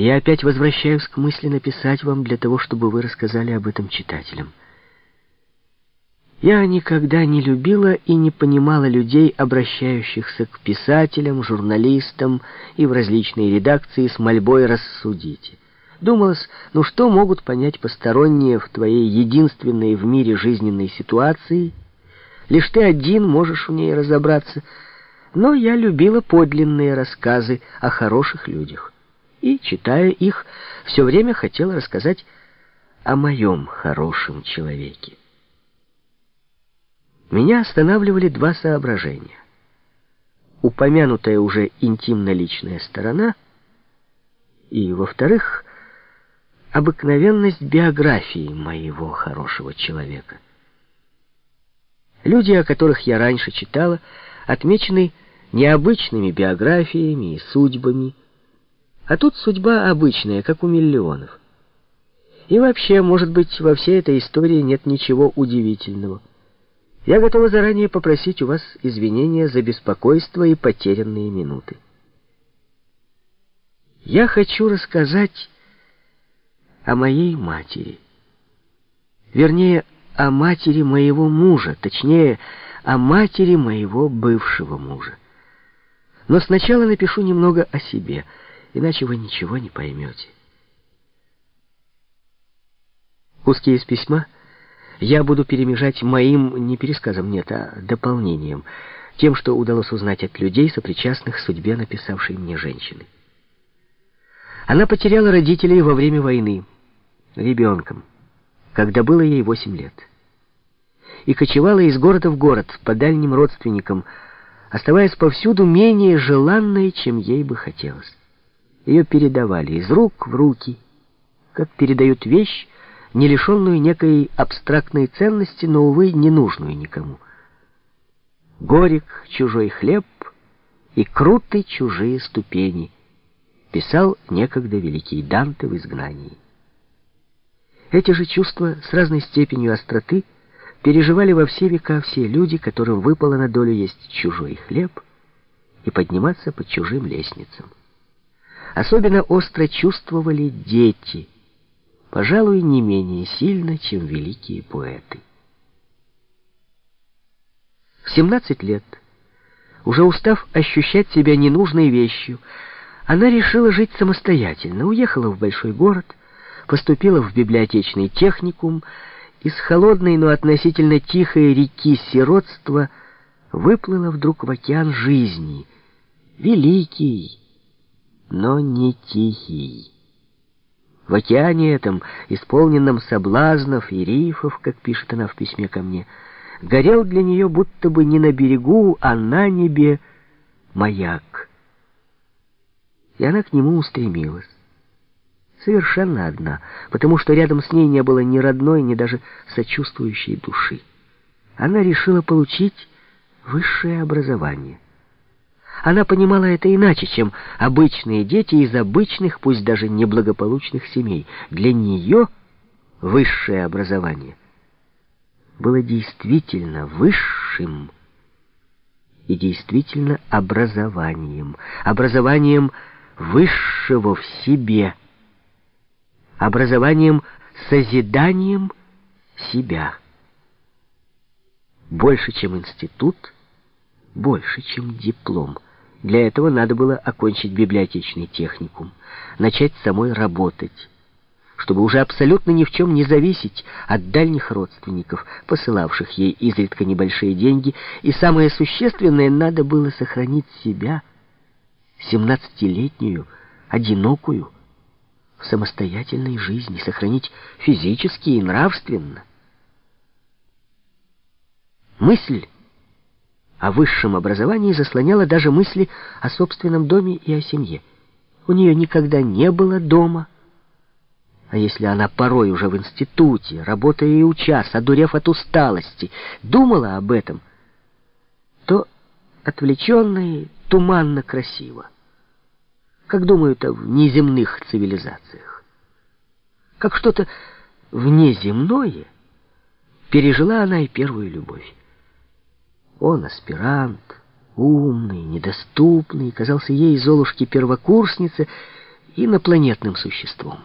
я опять возвращаюсь к мысли написать вам для того, чтобы вы рассказали об этом читателям. Я никогда не любила и не понимала людей, обращающихся к писателям, журналистам и в различные редакции с мольбой «рассудите». Думалось, ну что могут понять посторонние в твоей единственной в мире жизненной ситуации? Лишь ты один можешь в ней разобраться. Но я любила подлинные рассказы о хороших людях. И, читая их, все время хотела рассказать о моем хорошем человеке. Меня останавливали два соображения. Упомянутая уже интимно-личная сторона и, во-вторых, обыкновенность биографии моего хорошего человека. Люди, о которых я раньше читала, отмечены необычными биографиями и судьбами, а тут судьба обычная, как у миллионов. И вообще, может быть, во всей этой истории нет ничего удивительного. Я готова заранее попросить у вас извинения за беспокойство и потерянные минуты. Я хочу рассказать о моей матери. Вернее, о матери моего мужа, точнее, о матери моего бывшего мужа. Но сначала напишу немного о себе, иначе вы ничего не поймете. Куски из письма — я буду перемежать моим не пересказом, нет, а дополнением, тем, что удалось узнать от людей, сопричастных судьбе написавшей мне женщины. Она потеряла родителей во время войны, ребенком, когда было ей восемь лет. И кочевала из города в город по дальним родственникам, оставаясь повсюду менее желанной, чем ей бы хотелось. Ее передавали из рук в руки, как передают вещь, не лишенную некой абстрактной ценности, но, увы, не нужную никому. «Горек чужой хлеб и круты чужие ступени», писал некогда великий Данте в изгнании. Эти же чувства с разной степенью остроты переживали во все века все люди, которым выпало на долю есть чужой хлеб и подниматься по чужим лестницам. Особенно остро чувствовали дети – пожалуй, не менее сильно, чем великие поэты. В 17 лет, уже устав ощущать себя ненужной вещью, она решила жить самостоятельно, уехала в большой город, поступила в библиотечный техникум, из холодной, но относительно тихой реки сиротства выплыла вдруг в океан жизни, великий, но не тихий. В океане этом, исполненном соблазнов и рифов, как пишет она в письме ко мне, горел для нее будто бы не на берегу, а на небе маяк. И она к нему устремилась. Совершенно одна, потому что рядом с ней не было ни родной, ни даже сочувствующей души. Она решила получить высшее образование — она понимала это иначе, чем обычные дети из обычных, пусть даже неблагополучных семей. Для нее высшее образование было действительно высшим и действительно образованием, образованием высшего в себе, образованием созиданием себя. Больше, чем институт, больше, чем диплом — для этого надо было окончить библиотечный техникум, начать самой работать, чтобы уже абсолютно ни в чем не зависеть от дальних родственников, посылавших ей изредка небольшие деньги, и самое существенное, надо было сохранить себя, семнадцатилетнюю, одинокую, в самостоятельной жизни, сохранить физически и нравственно. Мысль о высшем образовании заслоняла даже мысли о собственном доме и о семье. У нее никогда не было дома. А если она порой уже в институте, работая и учась, одурев от усталости, думала об этом, то отвлеченно и туманно красиво, как думают о внеземных цивилизациях. Как что-то внеземное пережила она и первую любовь. Он аспирант, умный, недоступный, казался ей, Золушке, первокурснице, инопланетным существом.